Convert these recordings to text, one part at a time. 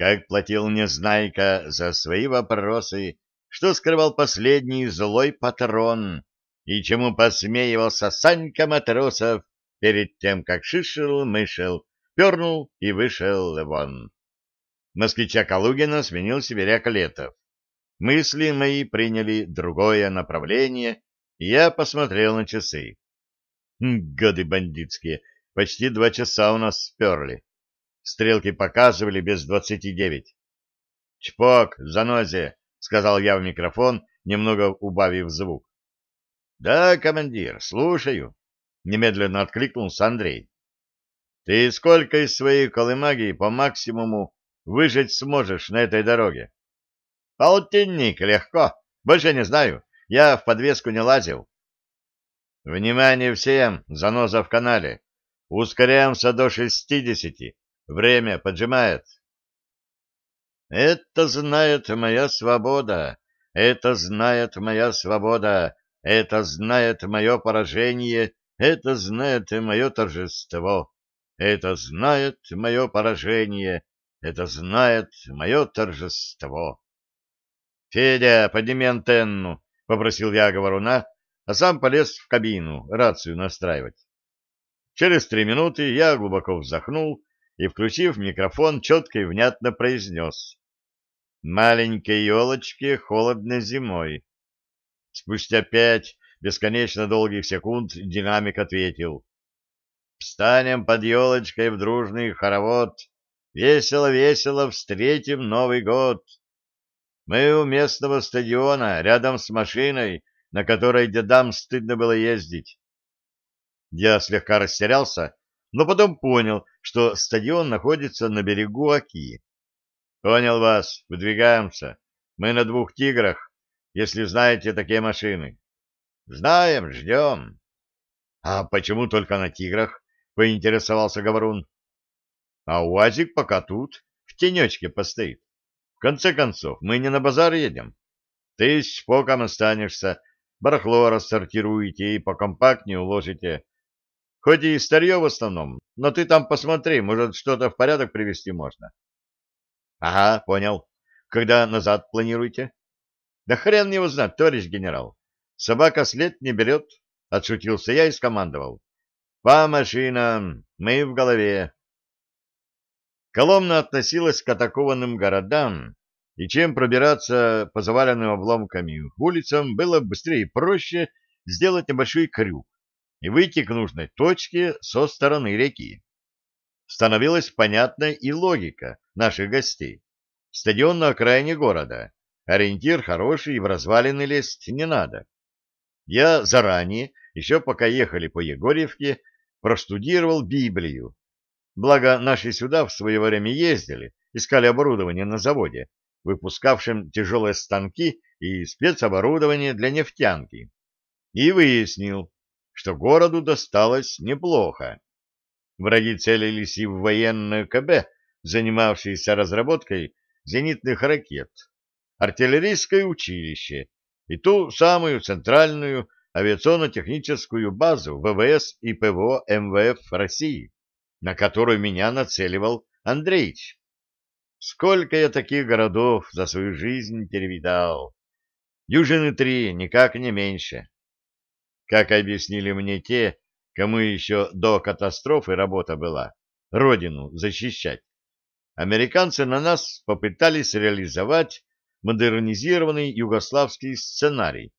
как платил Незнайка за свои вопросы, что скрывал последний злой патрон и чему посмеивался Санька Матросов перед тем, как шишел-мышел, пернул и вышел вон. Москвича Калугина сменил сибиряк Летов. Мысли мои приняли другое направление, и я посмотрел на часы. Годы бандитские, почти два часа у нас сперли. Стрелки показывали без двадцати девять. «Чпок, занозе!» — сказал я в микрофон, немного убавив звук. «Да, командир, слушаю», — немедленно откликнулся Андрей. «Ты сколько из своей колымаги по максимуму выжить сможешь на этой дороге?» «Полтинник, легко. Больше не знаю. Я в подвеску не лазил». «Внимание всем! Заноза в канале. Ускоряемся до шестидесяти. Время поджимает. Это знает моя свобода, это знает моя свобода, это знает мое поражение, это знает мое торжество, это знает мое поражение, это знает мое торжество. Федя, подними антенну, попросил я говоруна, а сам полез в кабину рацию настраивать. Через три минуты я глубоко вздохнул и, включив микрофон, четко и внятно произнес. «Маленькой елочке холодно зимой». Спустя пять бесконечно долгих секунд динамик ответил. «Встанем под елочкой в дружный хоровод, весело-весело встретим Новый год. Мы у местного стадиона, рядом с машиной, на которой дедам стыдно было ездить». Я слегка растерялся, но потом понял, что стадион находится на берегу Оки. Понял вас, выдвигаемся. Мы на двух тиграх, если знаете такие машины. Знаем, ждем. А почему только на тиграх? Поинтересовался Говорун. А УАЗик пока тут, в тенечке постоит. В конце концов, мы не на базар едем. Ты с Шпоком останешься, барахло рассортируете и покомпактнее уложите. Хоть и старье в основном, но ты там посмотри, может, что-то в порядок привести можно. — Ага, понял. Когда назад планируете? — Да хрен его знать, товарищ генерал. Собака след не берет, — отшутился я и скомандовал. — По машинам, мы в голове. Коломна относилась к атакованным городам, и чем пробираться по заваленным обломками улицам было быстрее и проще сделать небольшой крюк и выйти к нужной точке со стороны реки. Становилась понятна и логика наших гостей. Стадион на окраине города. Ориентир хороший, и в развалины лезть не надо. Я заранее, еще пока ехали по Егорьевке, простудировал Библию. Благо, наши сюда в свое время ездили, искали оборудование на заводе, выпускавшем тяжелые станки и спецоборудование для нефтянки. И выяснил, что городу досталось неплохо. Враги целились и в военное КБ, занимавшееся разработкой зенитных ракет, артиллерийское училище и ту самую центральную авиационно-техническую базу ВВС и ПВО МВФ России, на которую меня нацеливал Андреич. Сколько я таких городов за свою жизнь перевидал. Южины три, никак не меньше. Как объяснили мне те, кому еще до катастрофы работа была, родину защищать, американцы на нас попытались реализовать модернизированный югославский сценарий.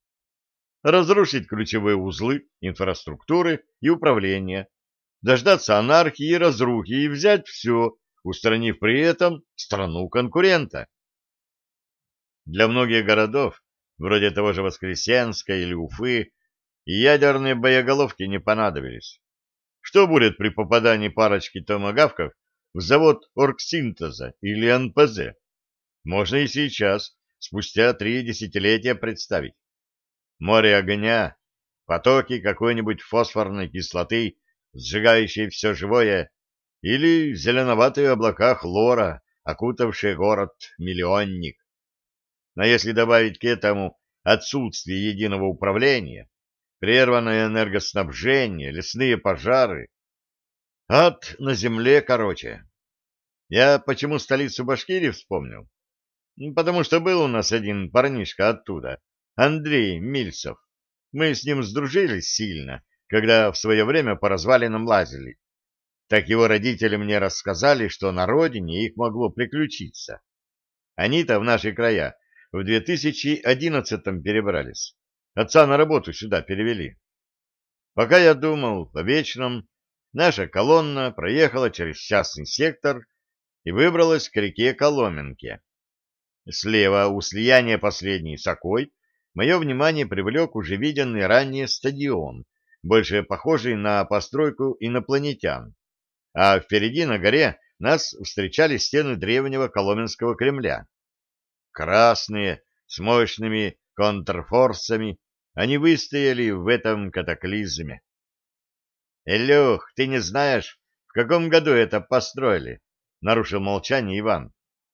Разрушить ключевые узлы инфраструктуры и управления, дождаться анархии и разрухи и взять все, устранив при этом страну конкурента. Для многих городов, вроде того же Воскресенска или Уфы, и ядерные боеголовки не понадобились. Что будет при попадании парочки томогавков в завод оргсинтеза или НПЗ? Можно и сейчас, спустя три десятилетия, представить. Море огня, потоки какой-нибудь фосфорной кислоты, сжигающей все живое, или зеленоватые облака хлора, окутавшие город-миллионник. Но если добавить к этому отсутствие единого управления, прерванное энергоснабжение, лесные пожары. Ад на земле, короче. Я почему столицу Башкирии вспомнил? Потому что был у нас один парнишка оттуда, Андрей Мильцев. Мы с ним сдружились сильно, когда в свое время по развалинам лазили. Так его родители мне рассказали, что на родине их могло приключиться. Они-то в наши края в 2011-м перебрались. Отца на работу сюда перевели. Пока я думал о вечном, наша колонна проехала через частный сектор и выбралась к реке Коломенке. Слева у слияния последней с Окой мое внимание привлек уже виденный ранее стадион, больше похожий на постройку инопланетян. А впереди на горе нас встречали стены древнего Коломенского Кремля. Красные, с мощными контрфорсами, они выстояли в этом катаклизме. — Илюх, ты не знаешь, в каком году это построили? — нарушил молчание Иван.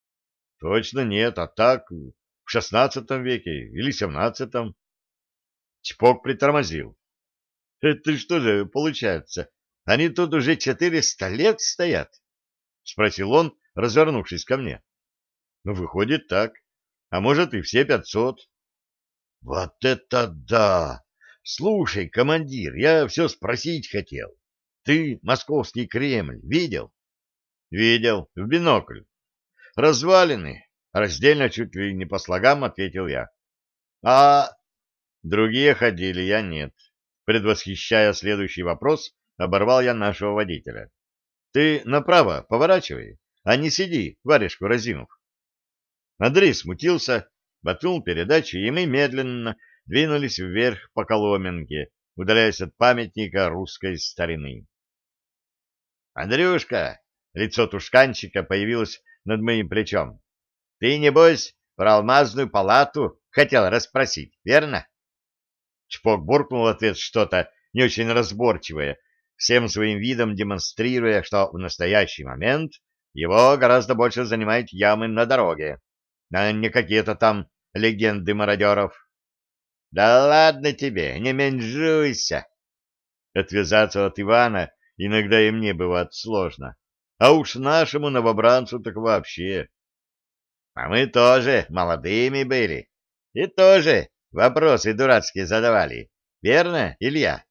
— Точно нет, а так, в шестнадцатом веке или семнадцатом. Чпок притормозил. — Это что же получается? Они тут уже четыреста лет стоят? — спросил он, развернувшись ко мне. — Ну, выходит так. А может, и все пятьсот. — Вот это да! Слушай, командир, я все спросить хотел. Ты московский Кремль видел? Видел, в бинокль. Развалины, раздельно чуть ли не по слогам ответил я. А другие ходили, я нет. Предвосхищая следующий вопрос, оборвал я нашего водителя. Ты направо поворачивай, а не сиди, варежку разинув. Андрей смутился, воткнул передачу, и мы медленно двинулись вверх по Коломенке, удаляясь от памятника русской старины. «Андрюшка, Лицо тушканчика появилось над моим плечом. — Ты, небось, про алмазную палату хотел расспросить, верно? Чпок буркнул в ответ что-то не очень разборчивое, всем своим видом демонстрируя, что в настоящий момент его гораздо больше занимают ямы на дороге, а не какие-то там легенды мародеров. — Да ладно тебе, не менжуйся! Отвязаться от Ивана иногда и мне бывает сложно. А уж нашему новобранцу так вообще. А мы тоже молодыми были. И тоже вопросы дурацкие задавали. Верно, Илья?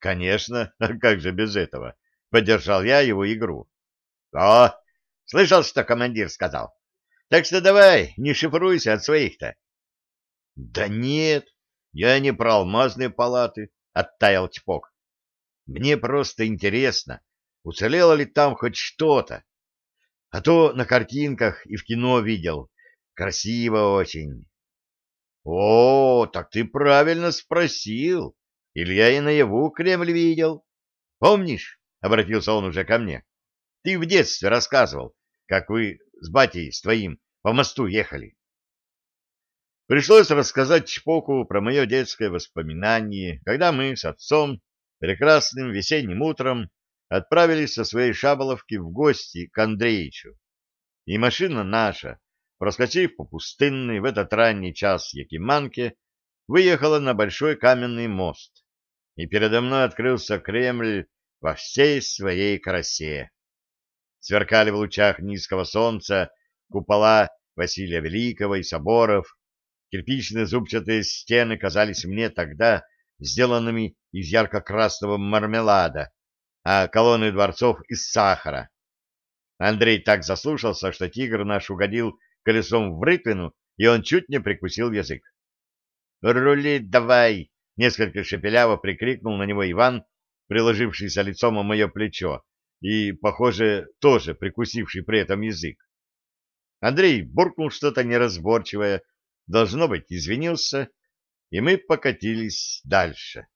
Конечно, а как же без этого? Поддержал я его игру. О, слышал, что командир сказал? Так что давай, не шифруйся от своих-то. Да нет, я не про алмазные палаты, оттаял Чпок. Мне просто интересно, уцелело ли там хоть что-то. А то на картинках и в кино видел. Красиво очень. — О, так ты правильно спросил. Илья и наяву Кремль видел. Помнишь, — обратился он уже ко мне, — ты в детстве рассказывал, как вы с батей с твоим по мосту ехали. Пришлось рассказать Чпоку про мое детское воспоминание, когда мы с отцом прекрасным весенним утром отправились со своей шаболовки в гости к Андреичу. И машина наша, проскочив по пустынной в этот ранний час Якиманке, выехала на большой каменный мост, и передо мной открылся Кремль во всей своей красе. Сверкали в лучах низкого солнца купола Василия Великого и соборов, кирпичные зубчатые стены казались мне тогда сделанными из ярко-красного мармелада, а колонны дворцов из сахара. Андрей так заслушался, что тигр наш угодил колесом в рытвину, и он чуть не прикусил язык. «Рули давай!» — несколько шепеляво прикрикнул на него Иван, приложившийся лицом о мое плечо и, похоже, тоже прикусивший при этом язык. Андрей буркнул что-то неразборчивое, должно быть, извинился, и мы покатились дальше.